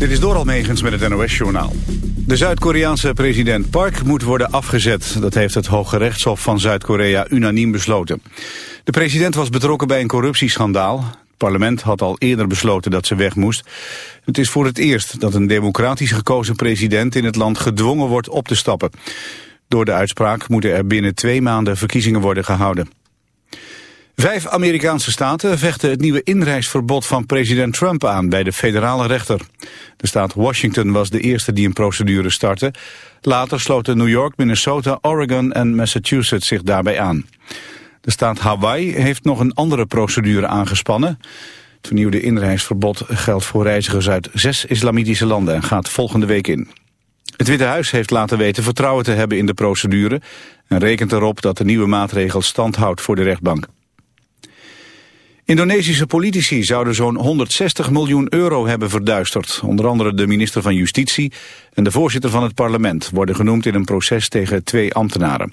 Dit is Doral Megens met het NOS-journaal. De Zuid-Koreaanse president Park moet worden afgezet. Dat heeft het Hoge Rechtshof van Zuid-Korea unaniem besloten. De president was betrokken bij een corruptieschandaal. Het parlement had al eerder besloten dat ze weg moest. Het is voor het eerst dat een democratisch gekozen president in het land gedwongen wordt op te stappen. Door de uitspraak moeten er binnen twee maanden verkiezingen worden gehouden. Vijf Amerikaanse staten vechten het nieuwe inreisverbod van president Trump aan bij de federale rechter. De staat Washington was de eerste die een procedure startte. Later sloten New York, Minnesota, Oregon en Massachusetts zich daarbij aan. De staat Hawaii heeft nog een andere procedure aangespannen. Het vernieuwde inreisverbod geldt voor reizigers uit zes islamitische landen en gaat volgende week in. Het Witte Huis heeft laten weten vertrouwen te hebben in de procedure... en rekent erop dat de nieuwe maatregel stand houdt voor de rechtbank. Indonesische politici zouden zo'n 160 miljoen euro hebben verduisterd. Onder andere de minister van Justitie en de voorzitter van het parlement... worden genoemd in een proces tegen twee ambtenaren.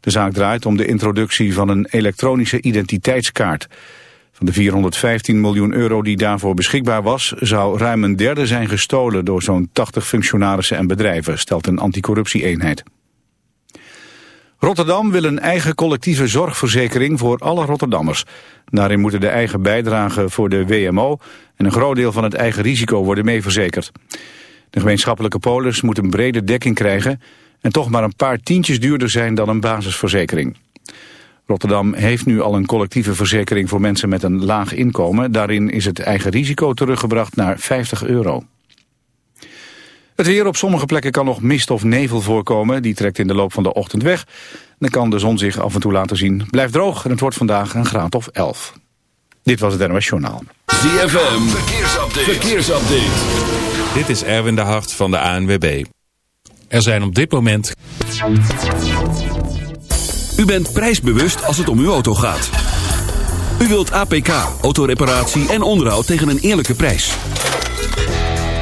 De zaak draait om de introductie van een elektronische identiteitskaart. Van de 415 miljoen euro die daarvoor beschikbaar was... zou ruim een derde zijn gestolen door zo'n 80 functionarissen en bedrijven... stelt een anticorruptie-eenheid. Rotterdam wil een eigen collectieve zorgverzekering voor alle Rotterdammers. Daarin moeten de eigen bijdragen voor de WMO en een groot deel van het eigen risico worden meeverzekerd. De gemeenschappelijke polis moet een brede dekking krijgen en toch maar een paar tientjes duurder zijn dan een basisverzekering. Rotterdam heeft nu al een collectieve verzekering voor mensen met een laag inkomen. Daarin is het eigen risico teruggebracht naar 50 euro. Het weer op sommige plekken kan nog mist of nevel voorkomen. Die trekt in de loop van de ochtend weg. Dan kan de zon zich af en toe laten zien. Blijft droog en het wordt vandaag een graad of 11. Dit was het NOS Journaal. ZFM, verkeersupdate. verkeersupdate. Dit is Erwin de Hart van de ANWB. Er zijn op dit moment... U bent prijsbewust als het om uw auto gaat. U wilt APK, autoreparatie en onderhoud tegen een eerlijke prijs.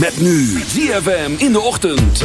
Met nu ZFM in de ochtend.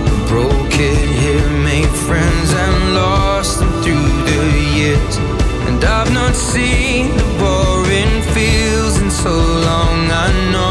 broke it here, made friends and lost them through the years. And I've not seen the boring fields in so long. I know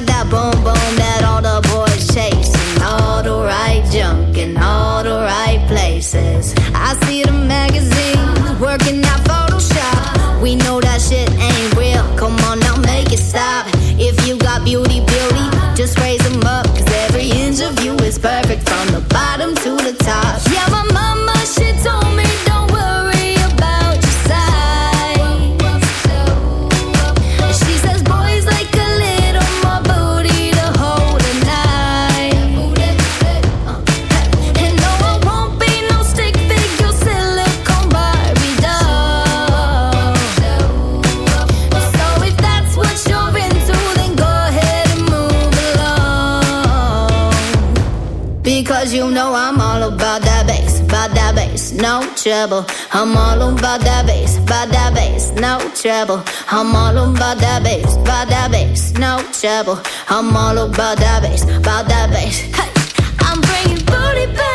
treble. I'm all about that bass, by that bass, no treble. I'm all about that bass, by that bass, no treble. I'm all about that bass, by that bass. Hey, I'm bringing booty back.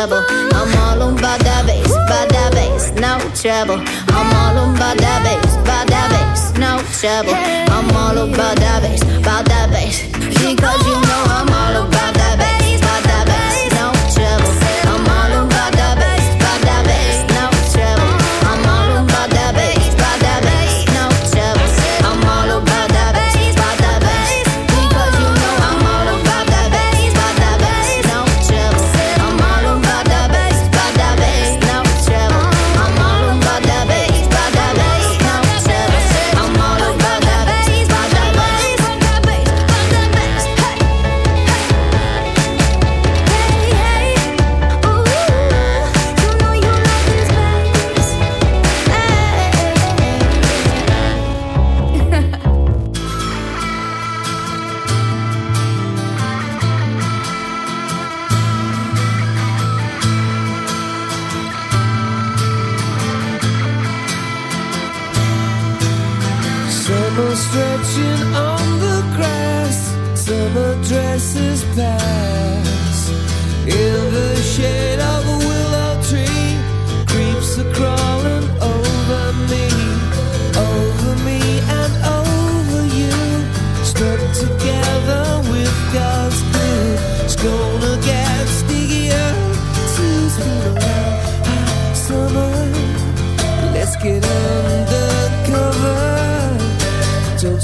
treble. I'm all on by that bass, by that bass, no treble. I'm all on by that bass, by that bass, no treble. I'm all on by that bass, by that bass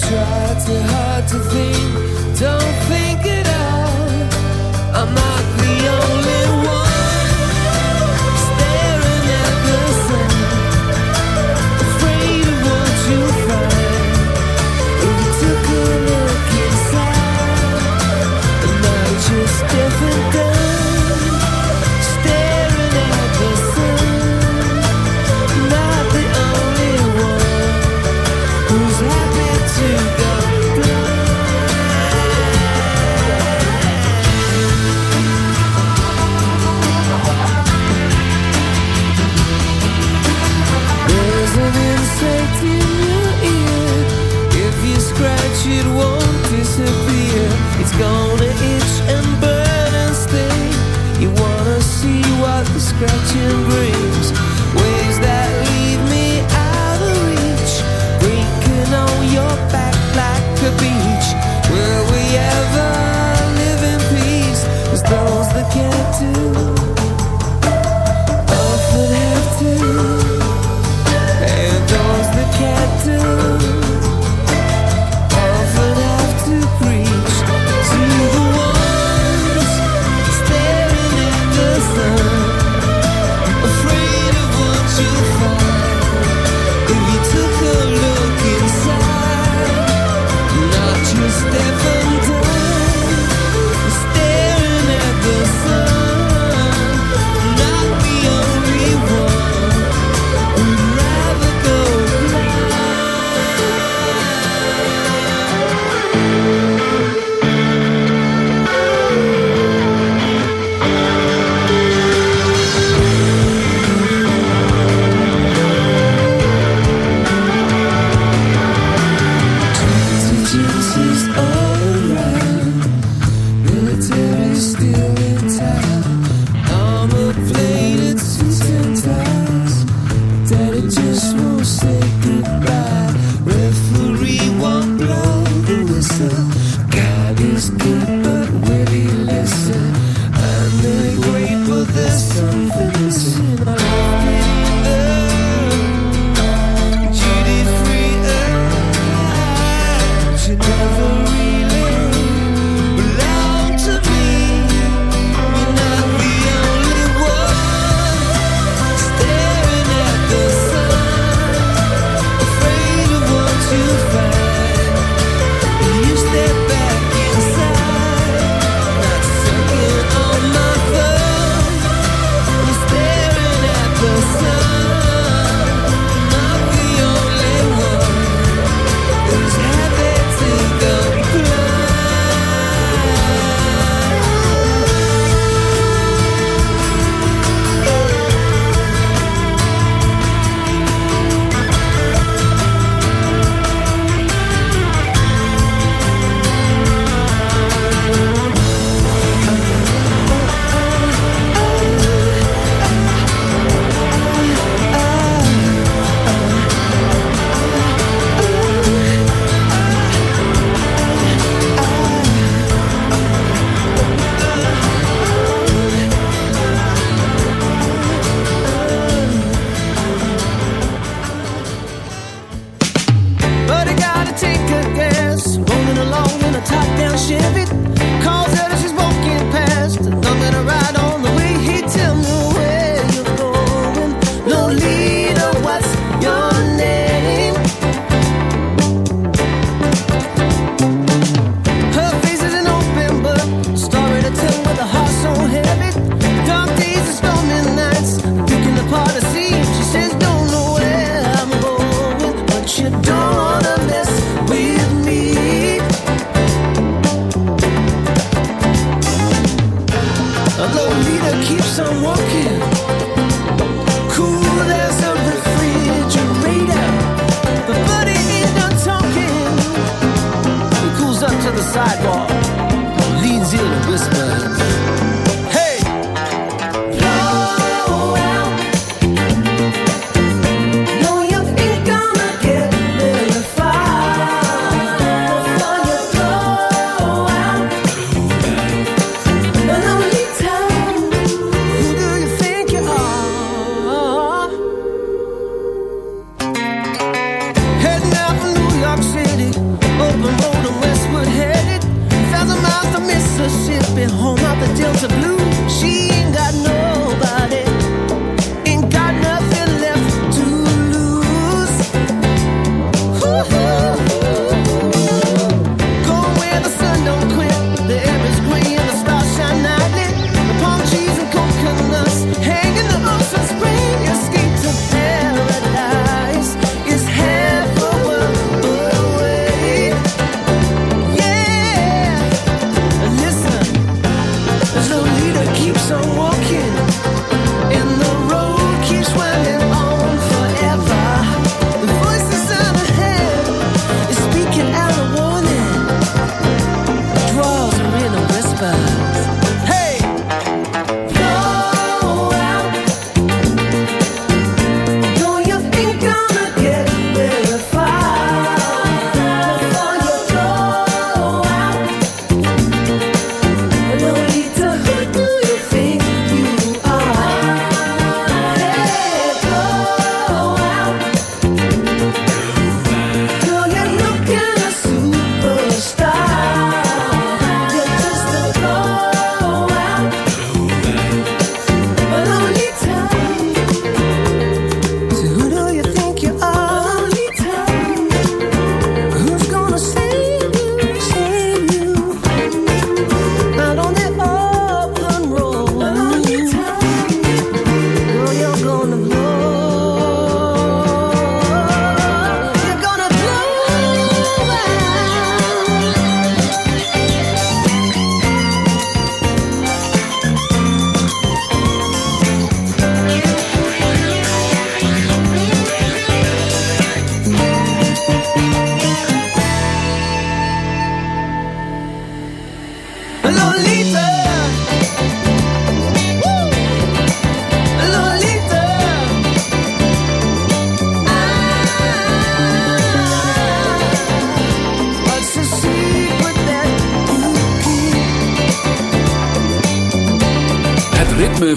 tried too hard to think.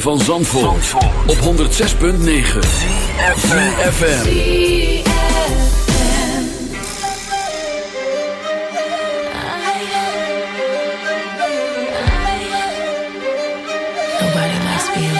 van Zandvoort, op 106.9 CFFM Nobody likes being.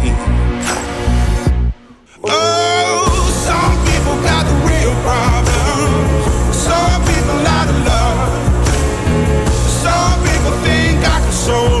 Think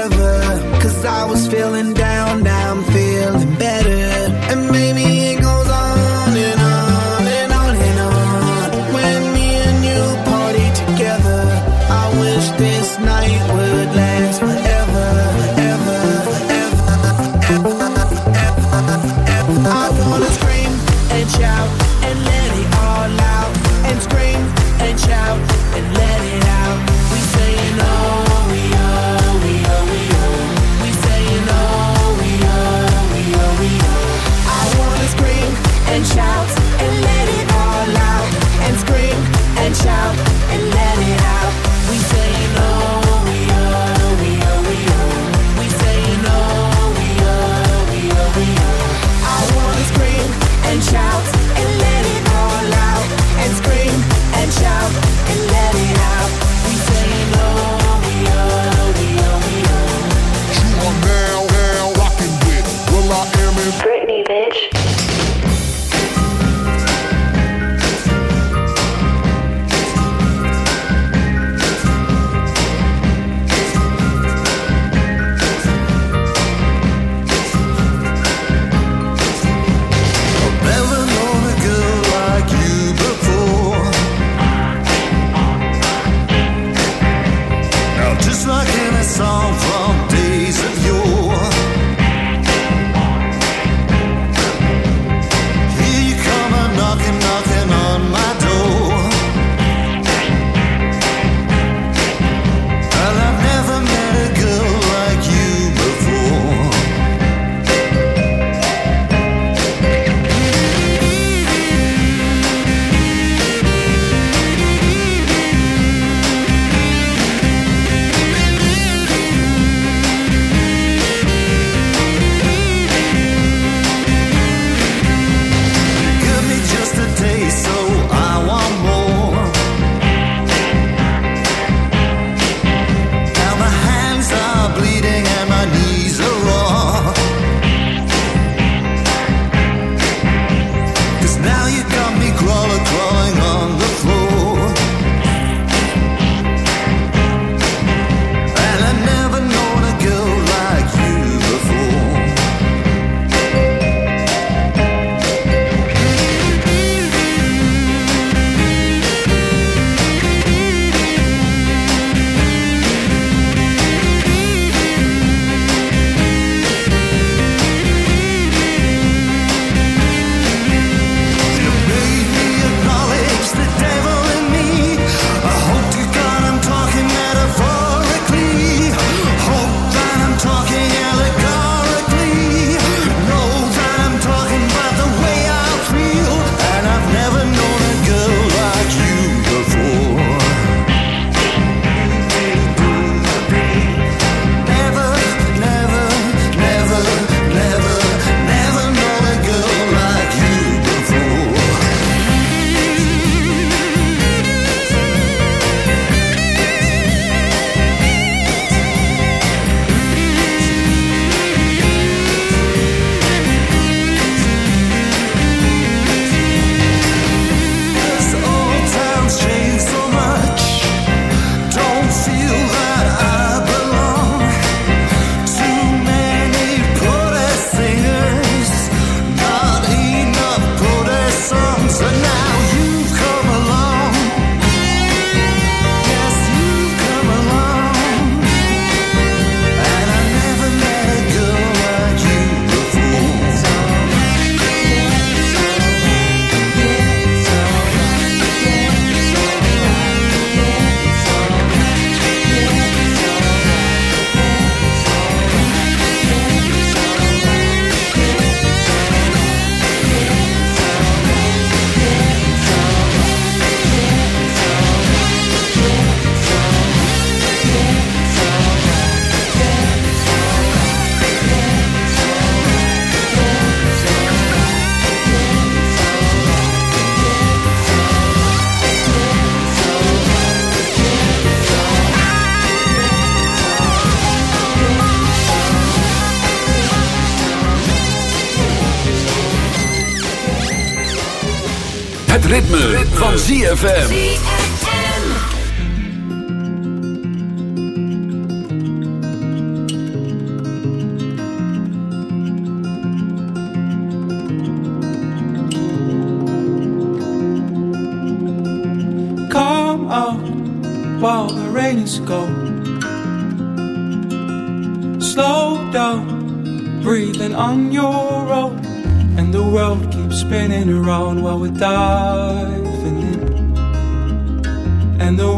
ZFM.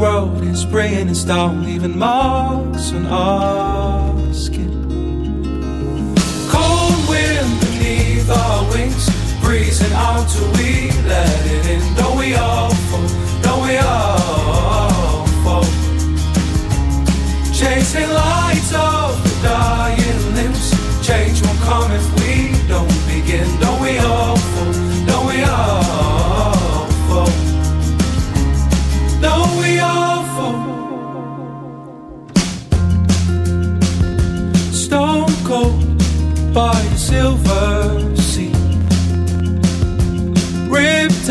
And world is bringing us down, leaving marks on our skin. Cold wind beneath our wings, breezing out till we let it in. Don't we all fall? Don't we all fall? Chasing lights